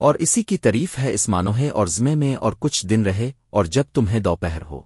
اور اسی کی تعریف ہے اس مانوہے اور زمے میں اور کچھ دن رہے اور جب تمہیں دوپہر ہو۔